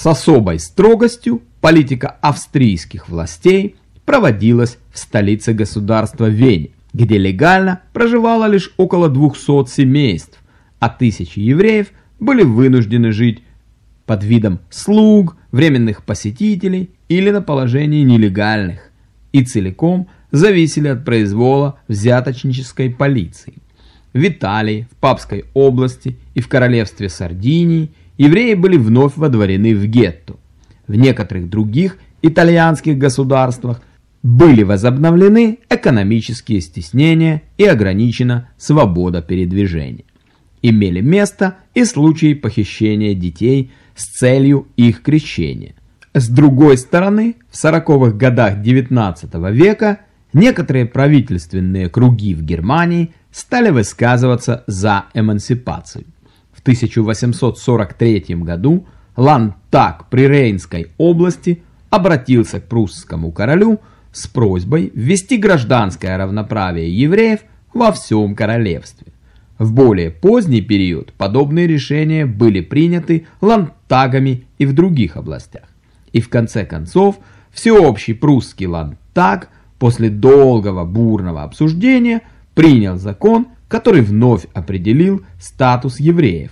С особой строгостью политика австрийских властей проводилась в столице государства Вене, где легально проживало лишь около 200 семейств, а тысячи евреев были вынуждены жить под видом слуг, временных посетителей или на положении нелегальных, и целиком зависели от произвола взяточнической полиции. В Италии, в Папской области и в королевстве Сардинии евреи были вновь водворены в гетто. В некоторых других итальянских государствах были возобновлены экономические стеснения и ограничена свобода передвижения. Имели место и случаи похищения детей с целью их крещения. С другой стороны, в 40-х годах XIX века некоторые правительственные круги в Германии стали высказываться за эмансипацию. В 1843 году Лантак при Рейнской области обратился к прусскому королю с просьбой ввести гражданское равноправие евреев во всем королевстве. В более поздний период подобные решения были приняты ландтагами и в других областях. И в конце концов, всеобщий прусский ландтаг после долгого бурного обсуждения принял закон, который вновь определил статус евреев,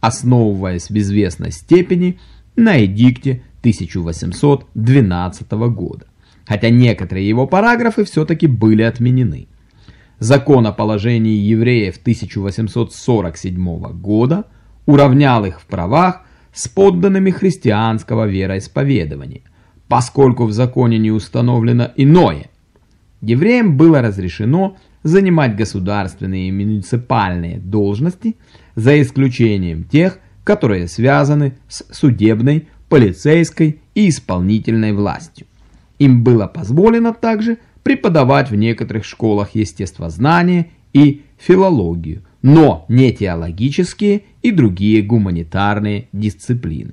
основываясь в известной степени на эдикте 1812 года хотя некоторые его параграфы все-таки были отменены. Закон о положении евреев 1847 года уравнял их в правах с подданными христианского вероисповедования, поскольку в законе не установлено иное. Евреям было разрешено занимать государственные и муниципальные должности, за исключением тех, которые связаны с судебной, полицейской и исполнительной властью. Им было позволено также преподавать в некоторых школах естествознание и филологию, но не теологические и другие гуманитарные дисциплины.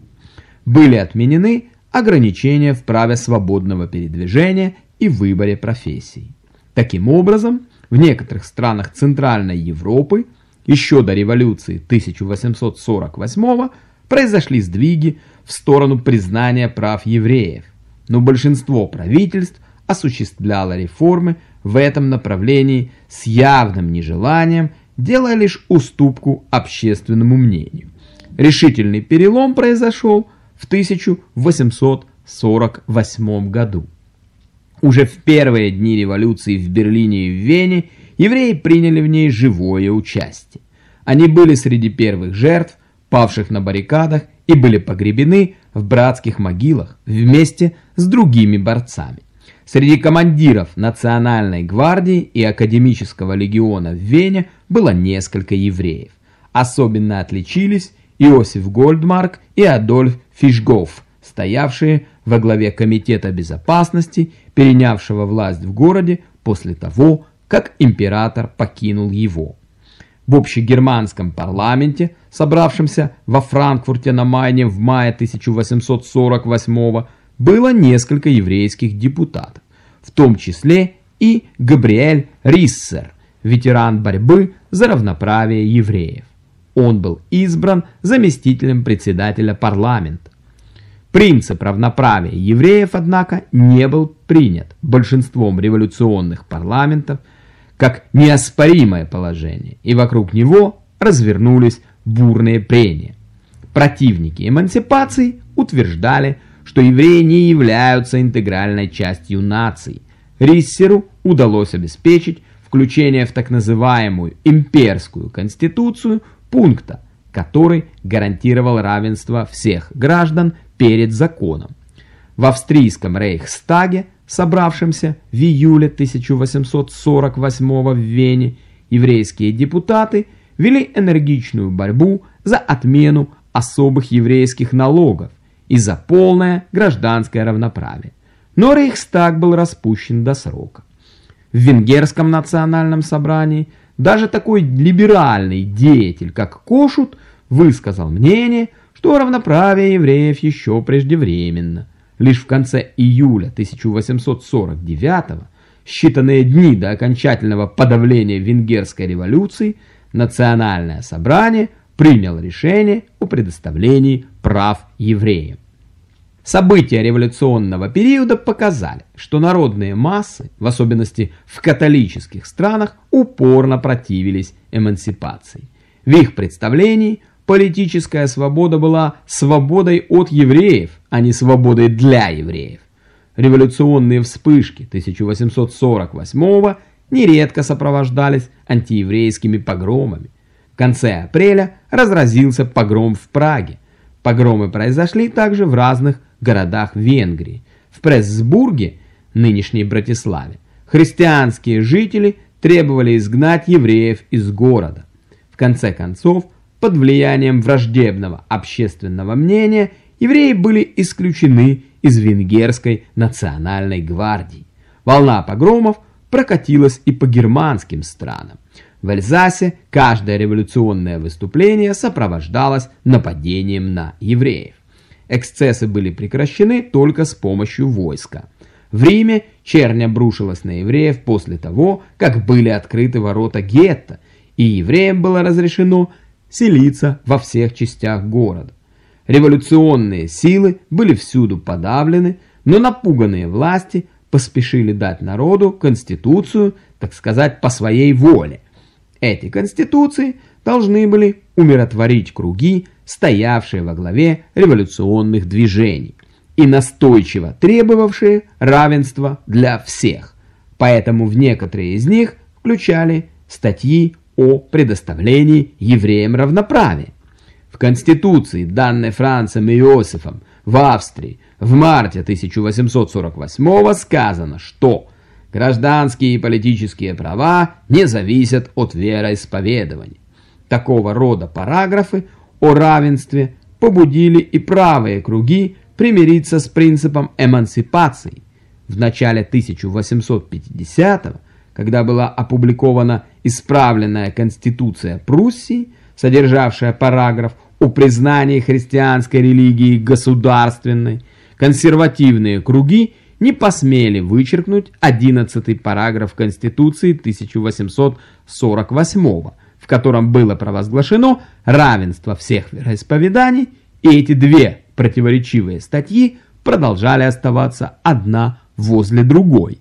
Были отменены ограничения в праве свободного передвижения и выборе профессий. Таким образом, в некоторых странах Центральной Европы еще до революции 1848 произошли сдвиги в сторону признания прав евреев – но большинство правительств осуществляло реформы в этом направлении с явным нежеланием, делая лишь уступку общественному мнению. Решительный перелом произошел в 1848 году. Уже в первые дни революции в Берлине и в Вене евреи приняли в ней живое участие. Они были среди первых жертв, павших на баррикадах, и были погребены в братских могилах вместе с другими борцами. Среди командиров Национальной гвардии и Академического легиона в Вене было несколько евреев. Особенно отличились Иосиф Гольдмарк и Адольф Фишгоф, стоявшие во главе Комитета безопасности, перенявшего власть в городе после того, как император покинул его. В общегерманском парламенте, собравшемся во Франкфурте на Майне в мае 1848 было несколько еврейских депутатов, в том числе и Габриэль Риссер, ветеран борьбы за равноправие евреев. Он был избран заместителем председателя парламента. Принцип равноправия евреев, однако, не был принят большинством революционных парламентов – как неоспоримое положение, и вокруг него развернулись бурные прения. Противники эмансипации утверждали, что евреи не являются интегральной частью нации. Риссеру удалось обеспечить включение в так называемую имперскую конституцию пункта, который гарантировал равенство всех граждан перед законом. В австрийском рейхстаге собравшимся в июле 1848 в Вене, еврейские депутаты вели энергичную борьбу за отмену особых еврейских налогов и за полное гражданское равноправие. Но Рейхстаг был распущен до срока. В Венгерском национальном собрании даже такой либеральный деятель, как Кошут, высказал мнение, что равноправие евреев еще преждевременно – Лишь в конце июля 1849 считанные дни до окончательного подавления венгерской революции, Национальное собрание приняло решение о предоставлении прав евреям. События революционного периода показали, что народные массы, в особенности в католических странах, упорно противились эмансипации. В их представлении политическая свобода была свободой от евреев, а не свободой для евреев. Революционные вспышки 1848 нередко сопровождались антиеврейскими погромами. В конце апреля разразился погром в Праге. Погромы произошли также в разных городах Венгрии. В Прессбурге, нынешней Братиславе, христианские жители требовали изгнать евреев из города. В конце концов, под влиянием враждебного общественного мнения, евреи были исключены из венгерской национальной гвардии. Волна погромов прокатилась и по германским странам. В Эльзасе каждое революционное выступление сопровождалось нападением на евреев. Эксцессы были прекращены только с помощью войска. В Риме чернь обрушилась на евреев после того, как были открыты ворота гетто, и евреям было разрешено селиться во всех частях города. Революционные силы были всюду подавлены, но напуганные власти поспешили дать народу конституцию, так сказать, по своей воле. Эти конституции должны были умиротворить круги, стоявшие во главе революционных движений и настойчиво требовавшие равенства для всех. Поэтому в некоторые из них включали статьи о предоставлении евреям равноправия. В Конституции, данной Францем и Иосифом в Австрии в марте 1848 сказано, что гражданские и политические права не зависят от вероисповедования. Такого рода параграфы о равенстве побудили и правые круги примириться с принципом эмансипации. В начале 1850-го, когда была опубликована исправленная Конституция Пруссии, содержавшая параграф о признании христианской религии государственной, консервативные круги не посмели вычеркнуть 11 параграф Конституции 1848 в котором было провозглашено равенство всех вероисповеданий, и эти две противоречивые статьи продолжали оставаться одна возле другой.